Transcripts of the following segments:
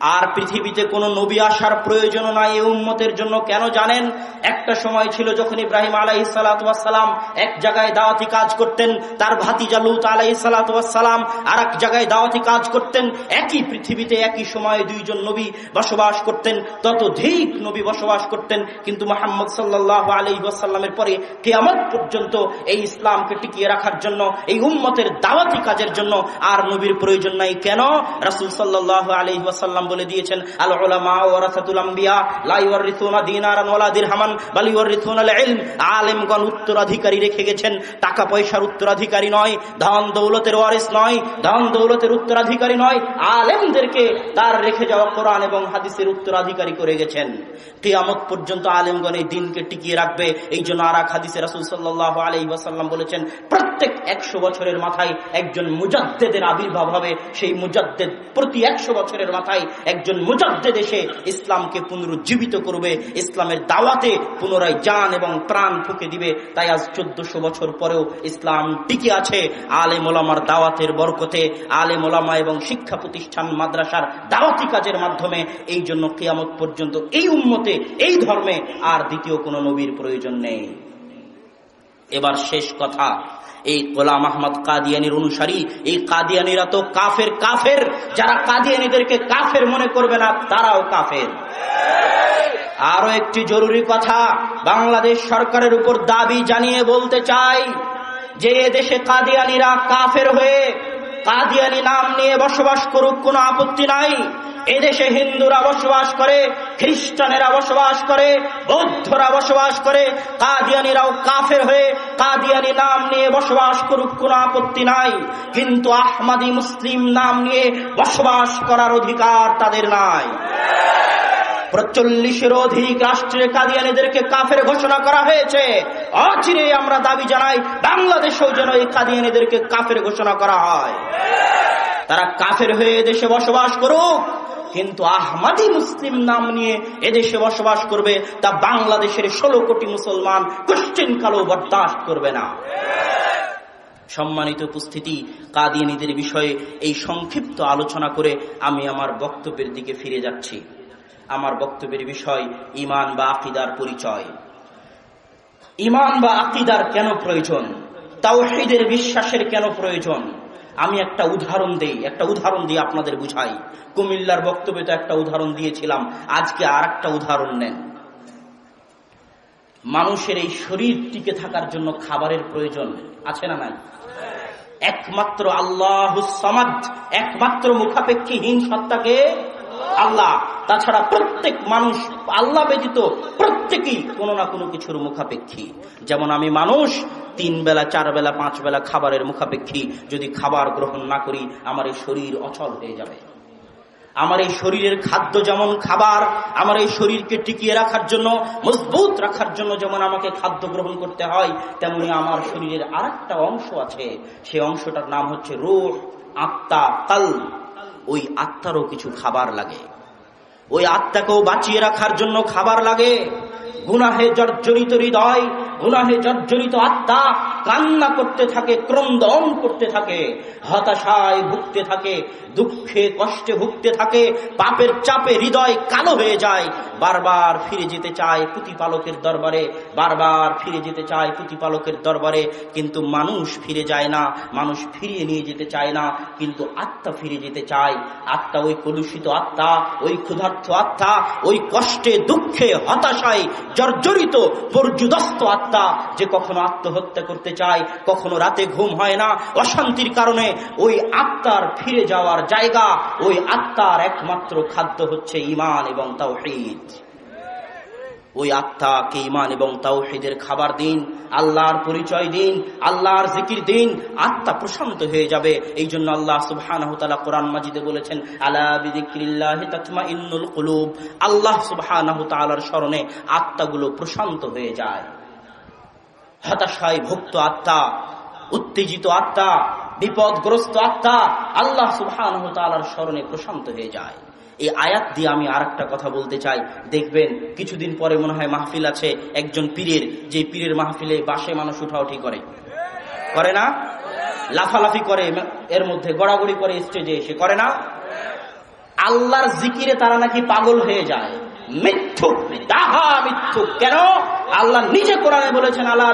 আর পৃথিবীতে কোনো নবী আসার প্রয়োজন নাই এই উম্মতের জন্য। কেন জানেন? একটা সময় ছিল যখন ইব্রাহিম আলাই সালাতাম এক জায়গায় দাওয়াতি কাজ করতেন, তার ভাতিজা লুত আলাই সালাতাম আর এক জায়গায় দাওয়াতি কাজ করতেন। একই পৃথিবীতে একই সময়ে দুইজন নবী বসবাস করতেন ততধিক নবী বসবাস করতেন। কিন্তু মোহাম্মদ সাল্লাহ আলী ওয়াসাল্লামের পরে কেয়ামত পর্যন্ত এই ইসলামকে টিকিয়ে রাখার জন্য, এই উম্মতের দাওয়াতি কাজের জন্য আর নবীর প্রয়োজন নাই। কেন? রাসুল সাল্লাহ আলী ওয়াসাল্লাম বলে দিয়েছেন, আল ওলামা ওয়ারাসাতুল দিনারান ওয়ালা দিরহামান, বাল ইউরিসুনা ইলম। আলেমগণ উত্তরাধিকারী রেখে গেছেন। টাকা পয়সার উত্তরাধিকারী নয়, ধন দৌলতের ওয়ারিস নয়, ধন দৌলতের উত্তরাধিকারী নয়, আলেমদেরকে তার রেখে যাওয়া কোরআন এবং হাদিসের উত্তরাধিকারী করে গেছেন। কিয়ামত পর্যন্ত আলেমগণ এই দিনকে টিকিয়ে রাখবে। এই জন্য হাদিসে রাসুল সাল্লাহ আলাই ওয়াসাল্লাম বলেছেন, প্রত্যেক একশো বছরের মাথায় একজন মুজাদ্দেদের আবির্ভাব হবে। সেই মুজাদ্দেদ প্রতি একশো বছরের মাথায় একজন মুজাদ্দেদ এসে ইসলামকে পুনরুজ্জীবিত করবে, ইসলামের দাওয়াতে পুনরায় যান এবং প্রাণ ফুকে দিবে। তাই আজ চোদ্দশো বছর পরেও ইসলাম টিকে আছে আলে মোলামার দাওয়াতের বরকতে। আলে মোলামা এবং শিক্ষা প্রতিষ্ঠান মাদ্রাসার দাওয়াতি কাজের মাধ্যমে এই জন্য কেয়ামত পর্যন্ত এই উম্মতে এই ধর্মে আর দ্বিতীয় কোনো নবীর প্রয়োজন নেই। এবার শেষ কথা। এই গোলাম আহমদ কাদিয়ানির অনুসারী, এই কাদিয়ানিরা তো কাফের কাফের। যারা কাদিয়ানিদেরকে কাফের মনে করবে না, তারাও কাফের। আরও একটি জরুরি কথা, বাংলাদেশ সরকারের উপর দাবি জানিয়ে বলতে চাই যে দেশে কাদিয়ানিরা কাফের হয়ে কাদিয়ানি নাম নিয়ে বসবাস করুক, কোনো আপত্তি নাই। এদেশে হিন্দুরা বসবাস করে, খ্রিস্টানেরা বসবাস করে, বৌদ্ধরা বসবাস করে কাদিয়ানিরাও কাফের হয়ে কাদিয়ানি নাম নিয়ে বসবাস করুক, কোনো আপত্তি নাই। কিন্তু আহমাদি মুসলিম নাম নিয়ে বসবাস করার অধিকার তাদের নাই। চল্লিশের অধিক রাষ্ট্রের কাদিয়ানিদেরকে কাফের ঘোষণা করা হয়েছে। অচিরে আমরা দাবি জানাই, বাংলাদেশেও যেন এই কাদিয়ানিদেরকে কাফের ঘোষণা করা হয়। তারা কাফের হয়ে দেশে বসবাস করুক, কিন্তু আহমাদি মুসলিম নাম নিয়ে এদেশে বসবাস করবে তা বাংলাদেশের ষোলো কোটি মুসলমান কোশ্চিন কালো বরদাস্ত করবে না। সম্মানিত উপস্থিতি, কাদিয়ানিদের বিষয়ে এই সংক্ষিপ্ত আলোচনা করে আমি আমার বক্তব্যের দিকে ফিরে যাচ্ছি। আমার বক্তব্যের বিষয় ইমান বা আকিদার পরিচয়। ইমান বা আকিদার কেন প্রয়োজন? তাওহিদের বিশ্বাসের কেন প্রয়োজন? আমি একটা উদাহরণ দেই, একটা উদাহরণ দিয়ে আপনাদের বুঝাই। কুমিল্লার বক্তব্যে তো একটা উদাহরণ দিয়েছিলাম, আজকে আর একটা উদাহরণ নেন। মানুষের এই শরীর টিকে থাকার জন্য খাবারের প্রয়োজন, আছে না নাই? একমাত্র আল্লাহ একমাত্র মুখাপেক্ষীহীন সত্তাকে আল্লাহ। তাছাড়া প্রত্যেক মানুষ আল্লাহ ব্যতীত প্রত্যেকেই কোনো না কোনো কিছুর মুখাপেক্ষী। যেমন আমি মানুষ, তিন বেলা, চার বেলা, পাঁচ বেলা খাবারের মুখাপেক্ষী। যদি খাবার গ্রহণ না করি, আমার এই শরীর অচল হয়ে যাবে। আমার এই শরীরের খাদ্য যেমন খাবার, আমার এই শরীরকে টিকিয়ে রাখার জন্য, মজবুত রাখার জন্য যেমন আমাকে খাদ্য গ্রহণ করতে হয়, তেমনি আমার শরীরের আর অংশ আছে। সে অংশটার নাম হচ্ছে রোহ, আত্মা কাল ওই আত্মারও কিছু খাবার লাগে। ওই আত্মাকেও বাঁচিয়ে রাখার জন্য খাবার লাগে। গুনাহে জর্জরিত হৃদয় গুনাহে জর্জরিত আত্মা কান্না করতে থাকে, ক্রন্দন করতে থাকে, হতাশায় ভুগতে থাকে, দুঃখে কষ্টে ভুগতে থাকে, পাপের চাপে হৃদয় কালো হয়ে যায়, বারবার ফিরে যেতে চায় প্রতিপালকের দরবারে, বারবার ফিরে যেতে চায় প্রতিপালকের দরবারে, কিন্তু মানুষ ফিরে যায় না, মানুষ ফিরিয়ে নিয়ে যেতে চায় না, কিন্তু আত্মা ফিরে যেতে চায়। আত্মা ওই কলুষিত আত্মা, ওই ক্ষুধার্থ আত্মা, ওই কষ্টে, দুঃখে, হতাশায় জর্জরিত, পর্যুদস্ত আত্মা। যে কখনো আত্মহত্যা করতে চায়, কখনো রাতে ঘুম হয় না। অশান্তির কারণে ওই আত্মার ফিরে যাওয়ার জায়গা, ওই আত্মার একমাত্র খাদ্য হচ্ছে ইমান এবং তাও ওই আত্মাকে ইমান এবং তাওহিদের খাবার দিন, আল্লাহর পরিচয় দিন, আল্লাহর জিকির দিন, আত্মা প্রশান্ত হয়ে যাবে। এই জন্য আল্লাহ সুবহান কোরআন মাজিদে বলেছেন আল্লাহ সুবহান স্মরণে আত্মাগুলো প্রশান্ত হয়ে যায়। হতাশায় ভুক্ত আত্মা, উত্তেজিত আত্মা, বিপদগ্রস্ত আত্মা, আল্লাহ সুবহান স্মরণে প্রশান্ত হয়ে যায়। এই আয়াত দিয়ে আমি আর কথা বলতে চাই। দেখবেন, কিছুদিন পরে মনে হয় মাহফিল আছে, একজন পীরের, যে পীরের মাহফিলে বাসে মানুষ উঠাউঠি করে। করে না? লাফালাফি করে, এর মধ্যে গড়াগড়ি করে স্টেজে এসে। করে না? আল্লাহর জিকিরে তারা নাকি পাগল হয়ে যায়। মিথ্যুক ডাহা মিথ্যুক কেন? আল্লাহ নিজে কোরআনে বলেছেন আল্লাহ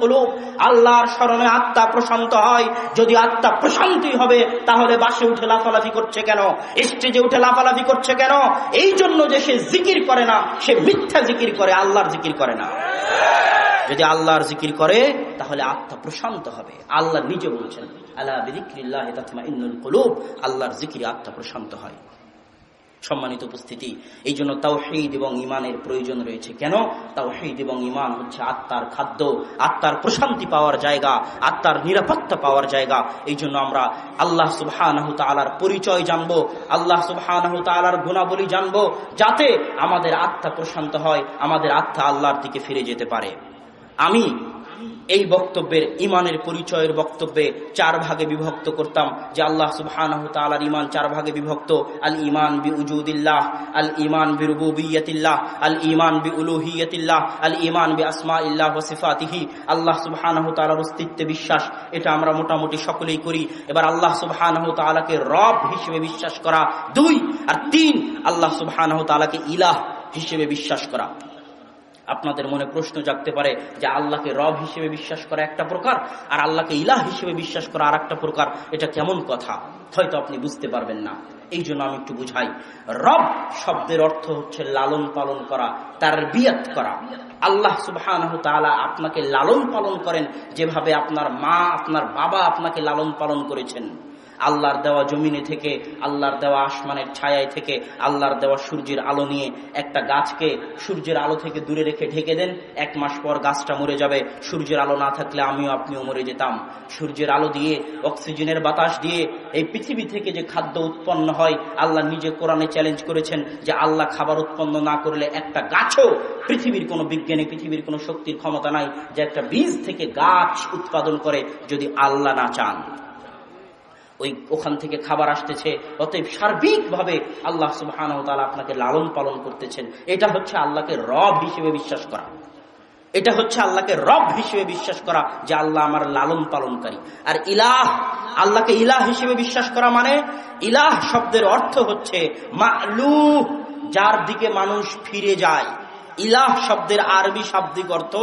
কুলুব। আল্লাহর স্মরণে আত্মা প্রশান্ত হয়। যদি আত্মা প্রশান্তি হবে, তাহলে বাসে উঠে লাফালাফি করছে কেন? স্টেজে উঠে লাফালাফি করছে কেন? এই জন্য যে সে জিকির করে না, সে মিথ্যা জিকির করে, আল্লাহর জিকির করে না। যদি আল্লাহর জিকির করে, তাহলে আত্মা প্রশান্ত হবে। আল্লাহ নিজে বলছেন আল্লাহ বিদিক্রিল্লাহ আল্লাহর জিকির আত্মা প্রশান্ত হয়। সম্মানিত উপস্থিতি। এই জন্য তাওহিদ এবং ইমানের প্রয়োজন রয়েছে। কেন? তাওহিদ এবং ইমান হচ্ছে আত্মার খাদ্য, আত্মার প্রশান্তি পাওয়ার জায়গা, আত্মার নিরাপত্তা পাওয়ার জায়গা। এই জন্য আমরা আল্লাহ সুবাহ তালার পরিচয় জানব, আল্লাহ সুবাহ তালার গুণাবলী জানব, যাতে আমাদের আত্মা প্রশান্ত হয়, আমাদের আত্মা আল্লাহর দিকে ফিরে যেতে পারে। আমি এই বক্তব্যের ইমানের পরিচয়ের বক্তব্যে চার ভাগে বিভক্ত করতাম যে আল্লাহ সুবাহ ইমান চার ভাগে বিভক্ত। আল ইমান বি উজুদিল্লাহ, আল ইমান বি রুবুবিয়তিল্লাহ আল ইমান বি উলুহিয়তিল্লাহ আল ইমান বি আসমা ইল্লাহ সিফাতিহি। আল্লাহ সুবাহ তালার অস্তিত্বে বিশ্বাস, এটা আমরা মোটামুটি সকলেই করি। এবার আল্লাহ সুবাহ তালাকে রব হিসেবে বিশ্বাস করা দুই। আর তিন, আল্লাহ সুবাহ তালাকে ইলাহ হিসেবে বিশ্বাস করা। আপনাদের মনে প্রশ্ন জাগতে পারে যে আল্লাহকে রব হিসেবে বিশ্বাস করা একটা প্রকার, আর আল্লাহকে ইলাহ হিসেবে বিশ্বাস করা আর একটা প্রকার, এটা কেমন কথা? হয়তো আপনি বুঝতে পারবেন না। এই জন্য আমি একটু বুঝাই। রব শব্দের অর্থ হচ্ছে লালন পালন করা তার বিয়াত করা। আল্লাহ সুবাহ আপনাকে লালন পালন করেন যেভাবে আপনার মা, আপনার বাবা আপনাকে লালন পালন করেছেন। আল্লাহর দেওয়া জমিনে থেকে, আল্লাহর দেওয়া আসমানের ছায়ায় থেকে, আল্লাহর দেওয়া সূর্যের আলো নিয়ে একটা গাছকে সূর্যের আলো থেকে দূরে রেখে ঢেকে দেন। এক মাস পর গাছটা মরে যাবে। সূর্যের আলো না থাকলে আমিও আপনিও মরে যেতাম। সূর্যের আলো দিয়ে, অক্সিজেনের বাতাস দিয়ে এই পৃথিবী থেকে যে খাদ্য উৎপন্ন হয়, আল্লাহ নিজে কোরআনে চ্যালেঞ্জ করেছেন যে আল্লাহ খাবার উৎপন্ন না করলে একটা গাছও পৃথিবীর কোনো বিজ্ঞানী, পৃথিবীর কোনো শক্তির ক্ষমতা নাই যে একটা বীজ থেকে গাছ উৎপাদন করে যদি আল্লাহ না চান। ওই ওখান থেকে খাবার আসতেছে, অতএব সার্বিকভাবে আল্লাহ সুবাহান আপনাকে লালন পালন করতেছেন। এটা হচ্ছে আল্লাহকে রব হিসেবে বিশ্বাস করা। এটা হচ্ছে আল্লাহকে রব হিসেবে বিশ্বাস করা যে আল্লাহ আমার লালন পালনকারী। আর ইলাহ, আল্লাহকে ইলাহ হিসেবে বিশ্বাস করা মানে ইলাহ শব্দের অর্থ হচ্ছে মালু যার দিকে মানুষ ফিরে যায়। ইলাহ শব্দের আরবি শাব্দিক অর্থ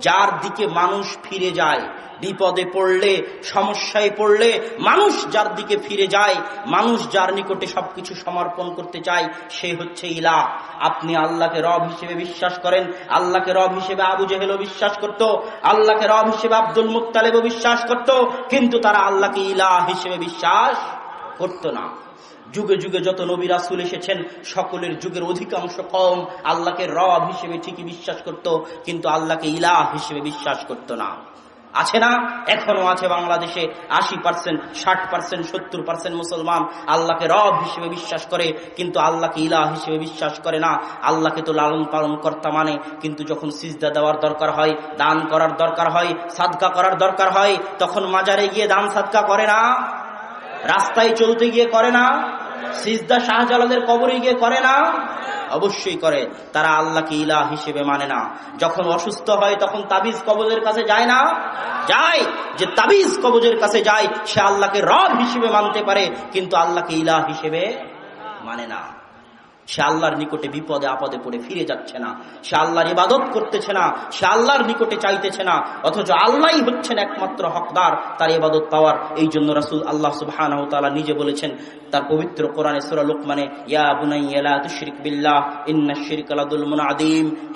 যার দিকে মানুষ ফিরে যায়। বিপদে পড়লে, সমস্যায় পড়লে মানুষ যার দিকে ফিরে যায়, মানুষ যার নিকটে সবকিছু সমর্পণ করতে চায়, সে হচ্ছে ইলাহ। আপনি আল্লাহকে রব হিসেবে বিশ্বাস করেন, আল্লাহকে রব হিসেবে আবু জেহেলও বিশ্বাস করত, আল্লাহকে রব হিসেবে আব্দুল মুক্তালেবও বিশ্বাস করত, কিন্তু তারা আল্লাহকে ইলাহ হিসেবে বিশ্বাস করত না। যুগে যুগে যত নবী রাসুল এসেছেন, সকলের যুগের অধিকাংশ কম আল্লাহকে রব হিসেবে ঠিকই বিশ্বাস করত, কিন্তু আল্লাহকে ইলাহ হিসেবে বিশ্বাস করত না। আছে না? এখনও আছে বাংলাদেশে আশি পার্সেন্ট ষাট পার্সেন্ট সত্তর পার্সেন্ট মুসলমান আল্লাহকে রব হিসেবে বিশ্বাস করে, কিন্তু আল্লাহকে ইলাহ হিসেবে বিশ্বাস করে না। আল্লাহকে তো লালন পালন কর্তা মানে কিন্তু যখন সিজদা দেওয়ার দরকার হয়, দান করার দরকার হয়, সাদকা করার দরকার হয়, তখন মাজারে গিয়ে দান সাদকা করে না? রাস্তায় চলতে গিয়ে করে না? সিজদা শাহজালালের কবরে গিয়ে করে না? অবশ্যই করে। তারা আল্লাহকে ইলা হিসেবে মানে না। যখন অসুস্থ হয়, তখন তাবিজ কবজের কাছে যায় না? যায়। যে তাবিজ কবজের কাছে যায়, সে আল্লাহকে রব হিসেবে মানতে পারে, কিন্তু আল্লাহকে ইলা হিসেবে মানে না। সে আল্লাহর নিকটে বিপদে আপদে পড়ে ফিরে যাচ্ছে না। সে আল্লাহর ইবাদত করতেছে না, সে আল্লাহর নিকটে চাইতেছে না, অথচ আল্লাহ হচ্ছেন একমাত্র হকদার, তার ইবাদত পাওয়ার। এই জন্য রাসুল আল্লাহ সুবাহ নিজে বলেছেন তার পবিত্র কোরআনে সুরা লোকমানে, ইয়া বিল্লাহ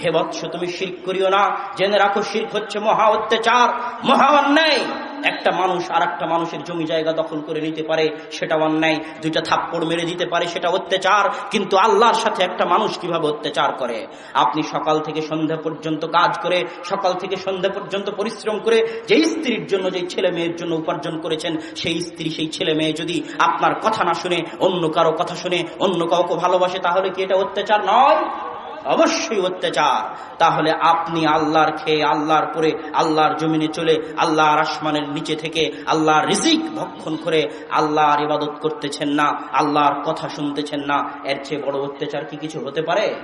হে বৎস, তুমি শিরক করিও না, জেনে রাখো শিরক হচ্ছে মহা অত্যাচার, মহা অন্যায়। একটা মানুষ আর একটা মানুষের জমি জায়গা দখল করে নিতে পারে, সেটা অন্যায়। দুইটা থাপ্পড় মেরে দিতে পারে, সেটা অত্যাচার। কিন্তু আল্লাহর সাথে একটা মানুষ কীভাবে অত্যাচার করে? আপনি সকাল থেকে সন্ধ্যা পর্যন্ত কাজ করে, সকাল থেকে সন্ধ্যা পর্যন্ত পরিশ্রম করে, যেই স্ত্রীর জন্য, যেই ছেলে মেয়ের জন্য উপার্জন করেছেন, সেই স্ত্রী, সেই ছেলে মেয়ে যদি আপনার কথা না শুনে, অন্য কারও কথা শুনে, অন্য কাউকে ভালোবাসে, তাহলে কি এটা অত্যাচার নয়? অবশ্যই অত্যাচার। তাহলে আপনি আল্লাহর খেয়ে আল্লাহর পরে, আল্লাহর জমিনে চলে, আল্লাহর আসমানের নিচে থেকে আল্লাহর রিজিক ভক্ষণ করে আল্লাহর ইবাদত করতেছেন না, আল্লাহর কথা শুনতেছেন না, এর চেয়ে বড় অত্যাচার কি কিছু হতে পারে?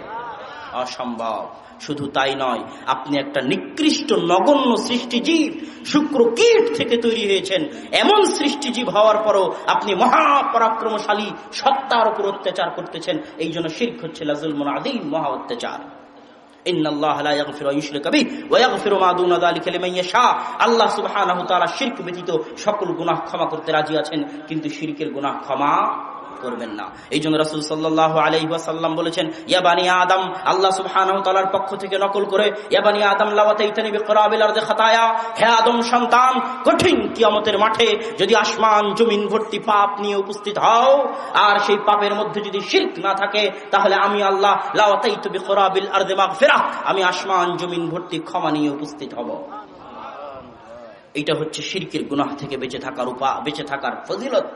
অসম্ভব। শুধু তাই নয়, আপনি একটা নিকৃষ্ট নগণ্য সৃষ্টিজীব শুক্র কীট থেকে তৈরি হয়েছেন। এমন সৃষ্টিজীব হওয়ার পরও আপনি মহাপরাক্রমশালী সত্তার উপর অত্যাচার করতেছেন। এই জন্য শির্ক হচ্ছে লাজুল আদিম মহা অত্যাচার। ব্যতীত সকল গুনাহ ক্ষমা করতে রাজি আছেন, কিন্তু শিরকের গুনাহ ক্ষমা করবেন না। এই জন্য রাসুল সাল্লাহ আলহিহাসাল্লাম বলেছেন ইয়াবানি আদম, আল্লাহ সুবহানার পক্ষ থেকে নকল করে ইয়াবানি আদম খাতায়া, হে আদম সন্তান, কঠিন কিয়ামতের মাঠে যদি আসমান, জমিন ভর্তি পাপ নিয়ে উপস্থিত হও, আর সেই পাপের মধ্যে যদি শির্ক না থাকে, তাহলে আমি আল্লাহ লাওয়াতাই তুমি করাবিল আর দেমাগ ফেরা আমি আসমান, জমিন ভর্তি ক্ষমা নিয়ে উপস্থিত হব। এটা হচ্ছে শিরকের গুনাহ থেকে বেঁচে থাকার উপা বেঁচে থাকার ফজিলত।